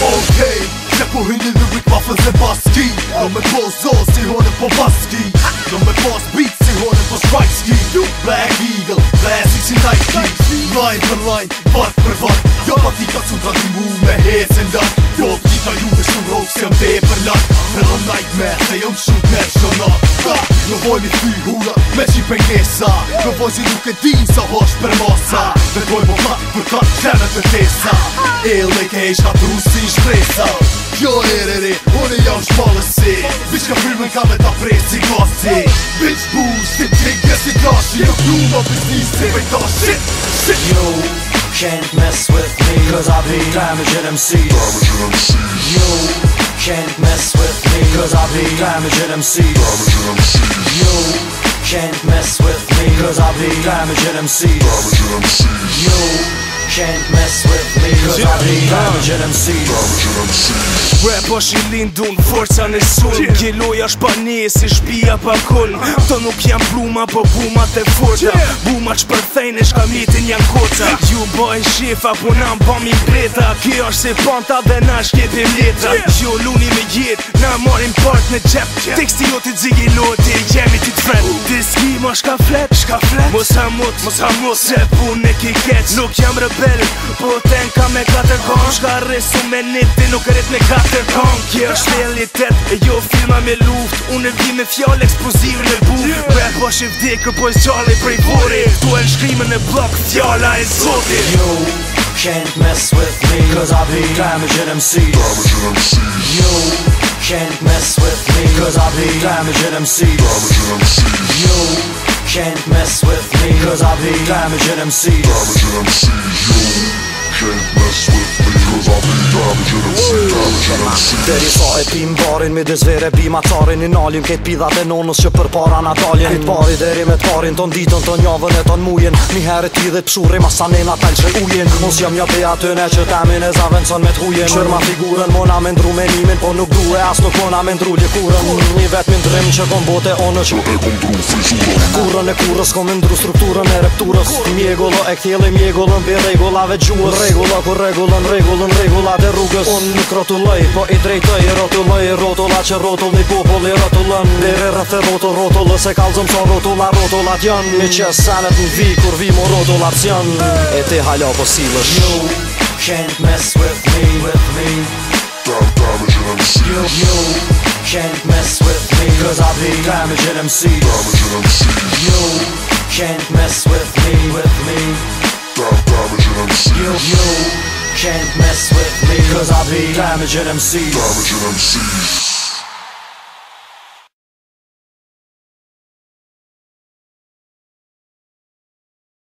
Okej, okay. przepuchyny, lyric, wafel, zębaski Mamy pozos i one No, me pozos Ti ka cun të rrimu me hecën lat Jo të gjitha ju me shumë rogë se jëm dhe e për lat Në rëm najtë me se jëm shumë të shonat Në vojnë i fy hura me qi për njësa Në vojnë që nuk e dinë sa hosht për masa Dhe dojnë po ka për ka qërën të tesa E le ke e shka pru si shpresa Jo re re re, unë e jam shpallës si ka fyrmën ka me ta prej si kasi Bish bu, shtit qik, jes i kashi Jo t'lu ma për njësi, shit, shit Jo, shit can't mess with me Cause I be damaging MCs Damaging MCs You can't mess with me Cause I be damaging MCs Damaging MCs You can't mess with me Cause I be damaging MCs Damaging MCs You can't mess with me Cause I be damaging MCs Damaging MCs Rap është i lindun, forca në sun yeah. është pa nje, si shpia pa kun Të nuk jam bluma, po buma të forta yeah. Buma që përthejnë, thejnë, është ka mitin janë koca Ju bëjnë shifa, po nam bëm i breta Kjo është se panta dhe na shkjeti mjetra yeah. Kjo luni me jetë, na marim part në qep yeah. Tekstio jo të zigi loti, jemi të të fret uh. Diski më shka Mos hamut, mos hamut Se pun e ki Nuk jam rebel, po ten ka me katër kong Shka resu me niti, nuk rrit me katër kong Kje është realitet, e jo filma me luft Unë e vim me fjall eksplosiv në bu Pe po shif dikë, po s'gjalli prej buri Tu e në shkrimë blok, fjalla e zoti You can't mess with me Cause I be damaged MC Damaged MC Yo, can't mess with me Cause I be damaged MC Damaged MC Yo, can't mess with me can't mess with me cuz i'll be damage and mc damage and mc you can't mess with me cuz i'll be damage and mc Dheri sa e pim barin, mi dëzvere bim atarin I nalim ket pida e nonus që për para në taljen pari dheri me tarin, ton ditën, ton javën e ton mujen Mi herë t'i dhe pëshurri, ma sa nena talë që ujen Mos jam një pëja të ne që temin e zavën sën me t'hujen Qër ma figurën, mona me ndru me nimin Po nuk duhe, as nuk mona me ndru ljekurën Një vetë mi ndrim që kon bote onë që Po dru fisurën kulturën e kurës Kom ndru strukturën e repturës Mjegullo e këtjeli mjegullën për regullave gjuës Regullo ku regullën regullën regullat e rrugës Unë nuk rotulloj, po i drejtoj Rotulloj, rotulla që rotull një popull i rotullën Dere rrëth e rotull, rotullë Se kalzëm son rotulla, rotullat janë Mi që sanët në vi, kur vi mo rotullat janë E te halja po silësh You can't mess with me, with me Damn, and I'm serious You can't mess with me Damage at MC. Damage at MC. You can't mess with me, with me. Damage at MC. You, you can't mess with me, cause I'll be damaged at MC. Damage at MC.